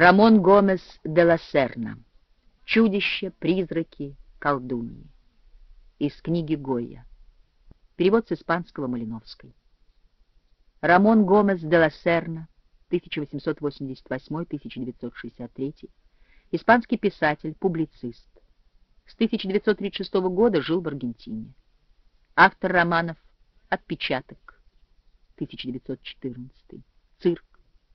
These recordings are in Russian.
Рамон Гомес де ла Серна. Чудище, призраки, колдуньи. Из книги Гойя. Перевод с испанского Малиновской. Рамон Гомес де ла Серна, 1888-1963, испанский писатель, публицист. С 1936 года жил в Аргентине. Автор романов «Отпечаток» 1914, «Цирк»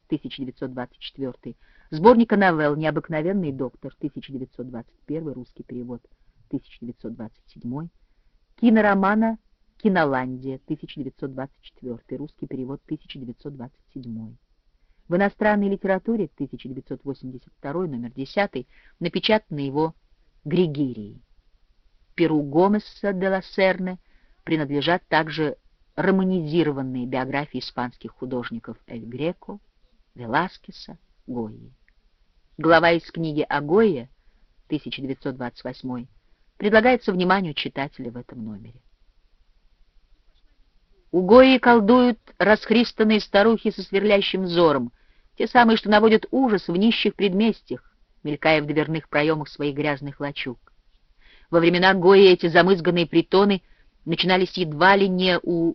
1924, сборника новелл «Необыкновенный доктор» 1921, русский перевод 1927, киноромана «Киноландия» 1924, русский перевод 1927. В иностранной литературе 1982, номер 10, напечатаны его Григирии. Перу Гомеса де ла Серне принадлежат также романизированные биографии испанских художников Эль Греко, Веласкеса, Гойи. Глава из книги о Гойе, 1928, предлагается вниманию читателя в этом номере. У Гои колдуют расхристанные старухи со сверлящим взором, те самые, что наводят ужас в нищих предместьях, мелькая в дверных проемах своих грязных лачуг. Во времена Гои эти замызганные притоны начинались едва ли не у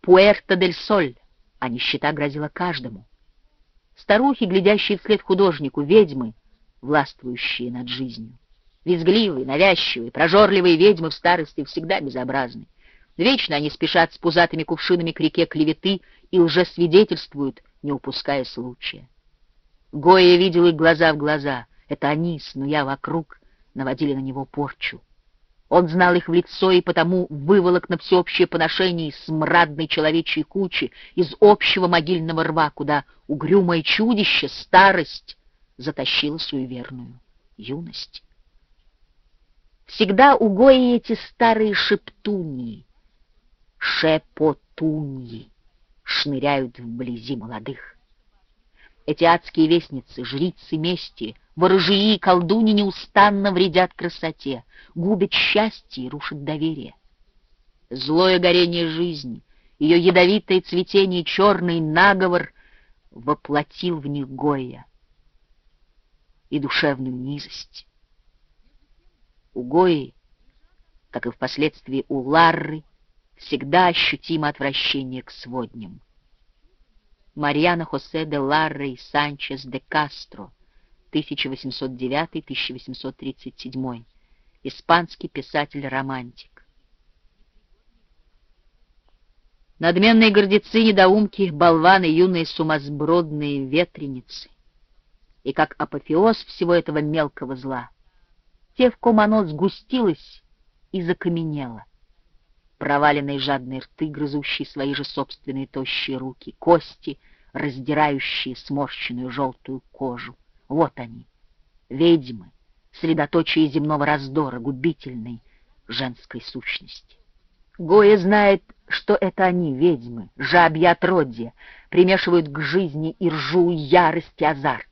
Пуэрто-дель-Соль, а нищета грозила каждому. Старухи, глядящие вслед художнику, ведьмы, властвующие над жизнью. Визгливые, навязчивые, прожорливые ведьмы в старости всегда безобразны. Вечно они спешат с пузатыми кувшинами к реке клеветы и лжесвидетельствуют, не упуская случая. Гоя видел их глаза в глаза. Это они, снуя вокруг, наводили на него порчу. Он знал их в лицо и потому выволок на всеобщее поношение из смрадной человечьей кучи, из общего могильного рва, куда угрюмое чудище, старость, затащила суеверную юность. Всегда у Гои эти старые шептуньи, шепотуньи, шныряют вблизи молодых. Эти адские вестницы, жрицы мести, ворожии и колдуни неустанно вредят красоте, губят счастье и рушат доверие. Злое горение жизни, ее ядовитое цветение, черный наговор воплотил в них Гоя и душевную низость. У Гои, как и впоследствии у Ларры, всегда ощутимо отвращение к сводням. Марьяна Хосе де Ларре и Санчес де Кастро, 1809-1837, испанский писатель-романтик. Надменные гордецы, недоумки, болваны, юные сумасбродные ветреницы. И как апофеоз всего этого мелкого зла, те, в ком оно сгустилось и закаменело проваленные жадные рты, грызущие свои же собственные тощие руки, кости, раздирающие сморщенную желтую кожу. Вот они, ведьмы, средоточие земного раздора, губительной женской сущности. Гоя знает, что это они, ведьмы, жабья отродья, примешивают к жизни и ржу, ярость и азарт.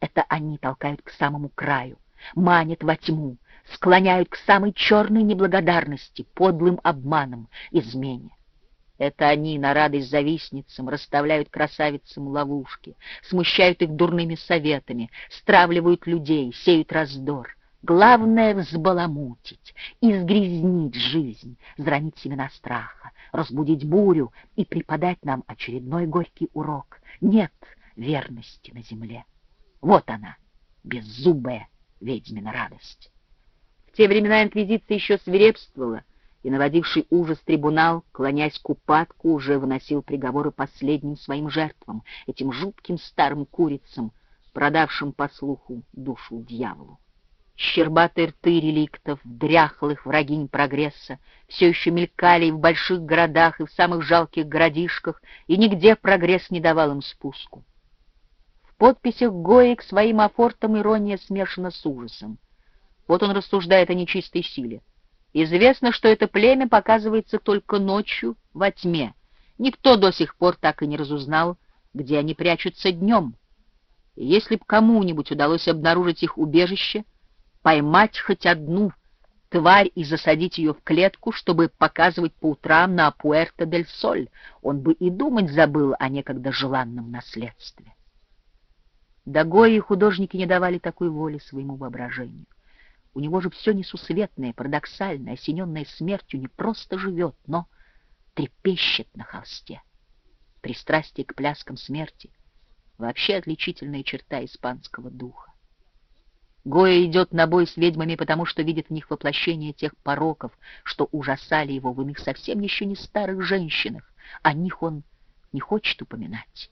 Это они толкают к самому краю, манят во тьму, склоняют к самой черной неблагодарности, подлым обманам, измене. Это они на радость завистницам расставляют красавицам ловушки, смущают их дурными советами, стравливают людей, сеют раздор. Главное — взбаламутить, изгрязнить жизнь, зранить семена страха, разбудить бурю и преподать нам очередной горький урок. Нет верности на земле. Вот она, беззубая ведьмина радость. В те времена инквизиция еще свирепствовала, и наводивший ужас трибунал, клонясь к упадку, уже выносил приговоры последним своим жертвам, этим жутким старым курицам, продавшим, по слуху, душу дьяволу. Щербатые рты реликтов, дряхлых врагинь прогресса, все еще мелькали и в больших городах, и в самых жалких городишках, и нигде прогресс не давал им спуску. В подписях Гои к своим афортам ирония смешана с ужасом. Вот он рассуждает о нечистой силе. Известно, что это племя показывается только ночью во тьме. Никто до сих пор так и не разузнал, где они прячутся днем. И если б кому-нибудь удалось обнаружить их убежище, поймать хоть одну тварь и засадить ее в клетку, чтобы показывать по утрам на Пуэрто-дель-Соль, он бы и думать забыл о некогда желанном наследстве. Да Гои художники не давали такой воли своему воображению. У него же все несусветное, парадоксальное, осененное смертью не просто живет, но трепещет на холсте. Пристрастие к пляскам смерти — вообще отличительная черта испанского духа. Гоя идет на бой с ведьмами, потому что видит в них воплощение тех пороков, что ужасали его в иных совсем еще не старых женщинах. О них он не хочет упоминать.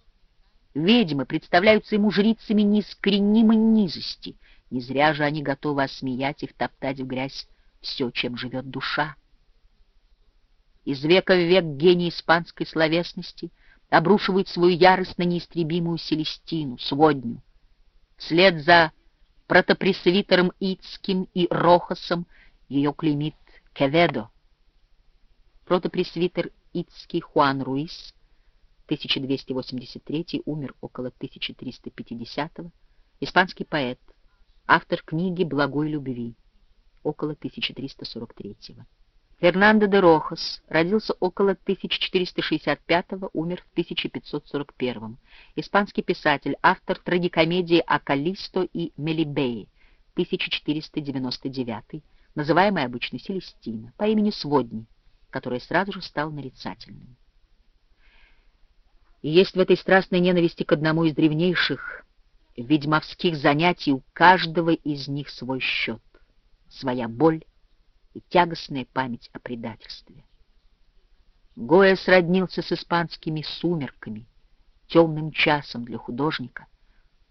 Ведьмы представляются ему жрицами неискоренимой низости. Не зря же они готовы осмеять и втоптать в грязь все, чем живет душа. Из века в век гений испанской словесности обрушивает свою ярость на неистребимую Селестину, сводню. Вслед за протопресвитером Ицким и Рохосом ее клеймит Кеведо. Протопресвитер Ицкий Хуан Руис, 1283, умер около 1350 испанский поэт, автор книги «Благой любви», около 1343 -го. Фернандо де Рохас родился около 1465 умер в 1541 Испанский писатель, автор трагикомедии о Каллисто и Мелибее, 1499 называемая обычно Селестина, по имени Сводни, который сразу же стал нарицательным. И есть в этой страстной ненависти к одному из древнейших ведьмовских занятий у каждого из них свой счет, своя боль, и тягостная память о предательстве. Гоя сроднился с испанскими сумерками, темным часом для художника,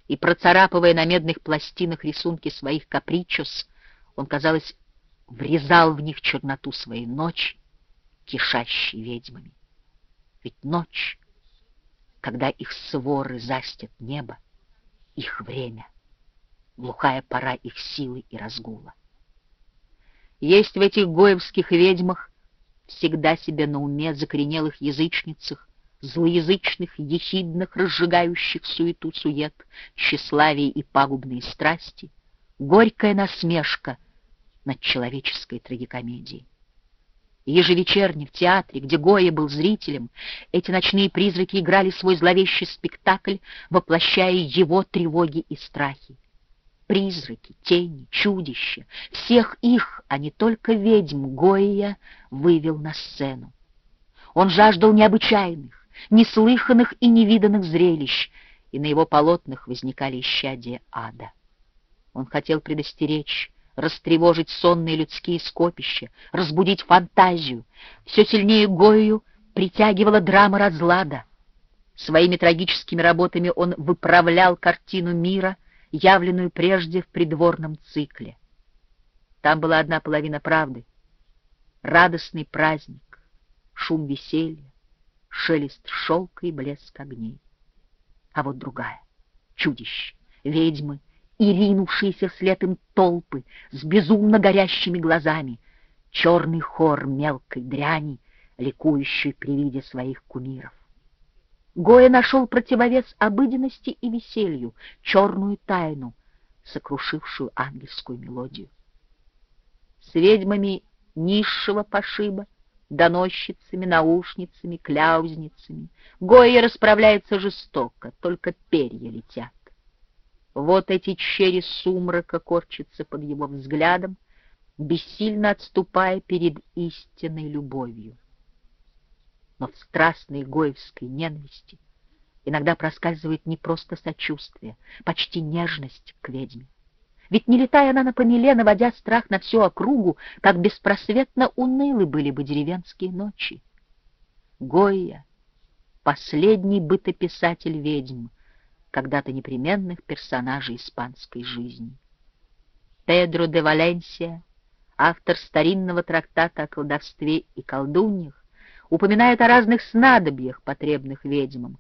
и, процарапывая на медных пластинах рисунки своих капричос, он, казалось, врезал в них черноту своей ночи, кишащей ведьмами. Ведь ночь, когда их своры застят небо, их время, глухая пора их силы и разгула. Есть в этих гоевских ведьмах всегда себе на уме закоренелых язычницах, злоязычных, ехидных, разжигающих суету сует, тщеславие и пагубные страсти, горькая насмешка над человеческой трагикомедией. Ежевечерне в театре, где Гоя был зрителем, эти ночные призраки играли свой зловещий спектакль, воплощая его тревоги и страхи призраки, тени, чудища, всех их, а не только ведьм, Гоя вывел на сцену. Он жаждал необычайных, неслыханных и невиданных зрелищ, и на его полотнах возникали исчадия ада. Он хотел предостеречь, растревожить сонные людские скопища, разбудить фантазию. Все сильнее Гою притягивала драма разлада. Своими трагическими работами он выправлял картину мира — явленную прежде в придворном цикле. Там была одна половина правды, радостный праздник, шум веселья, шелест шелка и блеск огней. А вот другая — чудище, ведьмы и ринувшиеся вслед им толпы с безумно горящими глазами, черный хор мелкой дряни, ликующий при виде своих кумиров. Гоя нашел противовес обыденности и веселью, черную тайну, сокрушившую ангельскую мелодию. С ведьмами низшего пошиба, доносчицами, наушницами, кляузницами, Гоя расправляется жестоко, только перья летят. Вот эти черри сумрака корчатся под его взглядом, бессильно отступая перед истинной любовью но в страстной гоевской ненависти иногда проскальзывает не просто сочувствие, почти нежность к ведьме. Ведь не летая она на помеле, наводя страх на всю округу, как беспросветно унылы были бы деревенские ночи. Гойя — последний бытописатель ведьм, когда-то непременных персонажей испанской жизни. Педро де Валенсия, автор старинного трактата о колдовстве и колдуньях, упоминает о разных снадобьях, потребных ведьмам.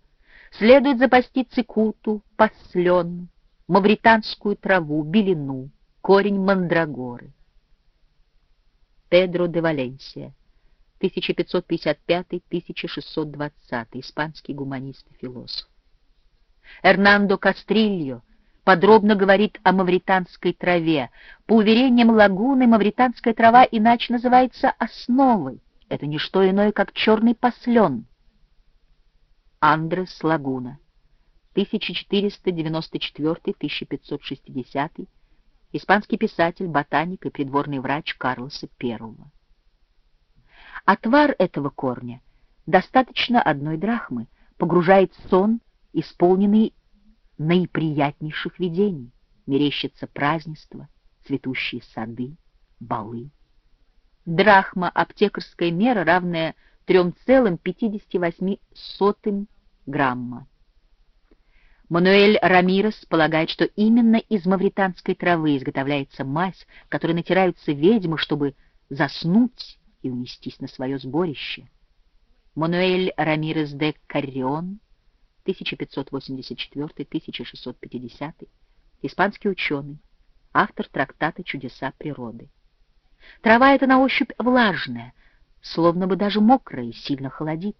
Следует запасти цикуту, послен, мавританскую траву, белину, корень мандрагоры. Педро де Валенсия, 1555-1620, испанский гуманист и философ. Эрнандо Кастрильо подробно говорит о мавританской траве. По уверениям лагуны, мавританская трава иначе называется основой это не что иное, как черный послен. Андрес Лагуна, 1494-1560, испанский писатель, ботаник и придворный врач Карлоса I. Отвар этого корня достаточно одной драхмы, погружает сон, исполненный наиприятнейших видений, мерещится празднество, цветущие сады, балы. Драхма — аптекарская мера, равная 3,58 грамма. Мануэль Рамирес полагает, что именно из мавританской травы изготовляется мазь, которой натираются ведьмы, чтобы заснуть и унестись на свое сборище. Мануэль Рамирес де Каррион, 1584-1650, испанский ученый, автор трактата «Чудеса природы». Трава эта на ощупь влажная, словно бы даже мокрая и сильно холодит.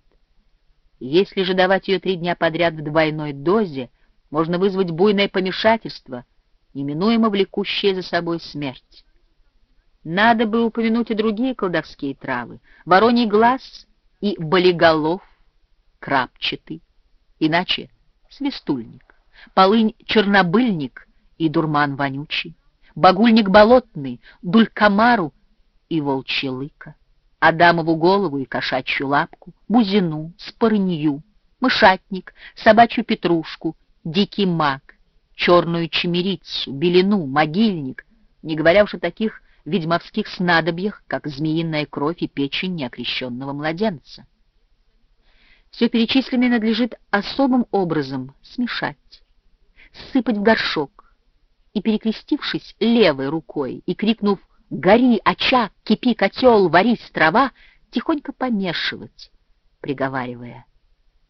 Если же давать ее три дня подряд в двойной дозе, можно вызвать буйное помешательство, неминуемо влекущее за собой смерть. Надо бы упомянуть и другие колдовские травы, вороний глаз и болиголов, крапчатый, иначе свистульник, полынь чернобыльник и дурман вонючий, багульник болотный, дулькамару и волчья лыка, Адамову голову и кошачью лапку, бузину, спорынью, мышатник, собачью петрушку, дикий мак, черную чемерицу, белину, могильник, не говоря уж о таких ведьмовских снадобьях, как змеиная кровь и печень неокрещенного младенца. Все перечисленное надлежит особым образом смешать, сыпать в горшок и, перекрестившись левой рукой и крикнув «Гори, очаг, кипи, котел, варись, трава!» тихонько помешивать, приговаривая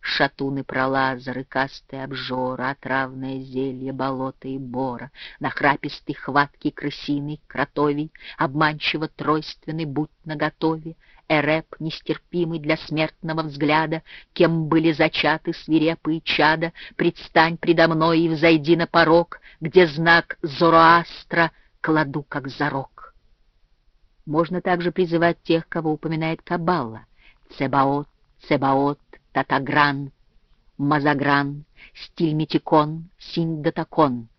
Шатуны пролаза, рыкастые обжора, Отравное зелье, болото и бора, Нахрапистый, хваткий, крысиный, кротовий, Обманчиво тройственный, будь наготове, Эреп, нестерпимый для смертного взгляда, Кем были зачаты свирепые чада, Предстань предо мной и взойди на порог, Где знак Зороастра кладу как зарок. Можно также призывать тех, кого упоминает Каббала, Цебаот, Цебаот, Татагран, Мазагран, Стильметикон, Синдатакон.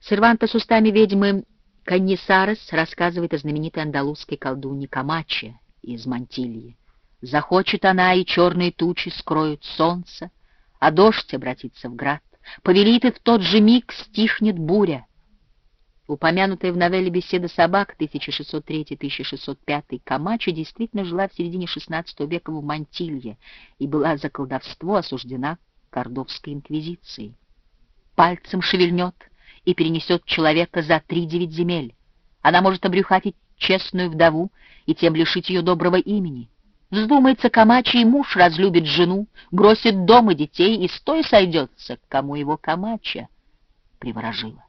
Сервантес устами ведьмы Каннисарес рассказывает о знаменитой андалузской колдуне Камаче из Мантильи. Захочет она, и черные тучи скроют солнце, а дождь обратится в град. Повелит, и в тот же миг стихнет буря. Упомянутая в новелле «Беседа собак» 1603-1605 Камачо действительно жила в середине XVI века в Мантилье и была за колдовство осуждена Кордовской инквизицией. Пальцем шевельнет и перенесет человека за три-девять земель. Она может обрюхатить честную вдову и тем лишить ее доброго имени. Вздумается Камачи, и муж разлюбит жену, бросит дом и детей, и стой сойдется, кому его Камача приворожила.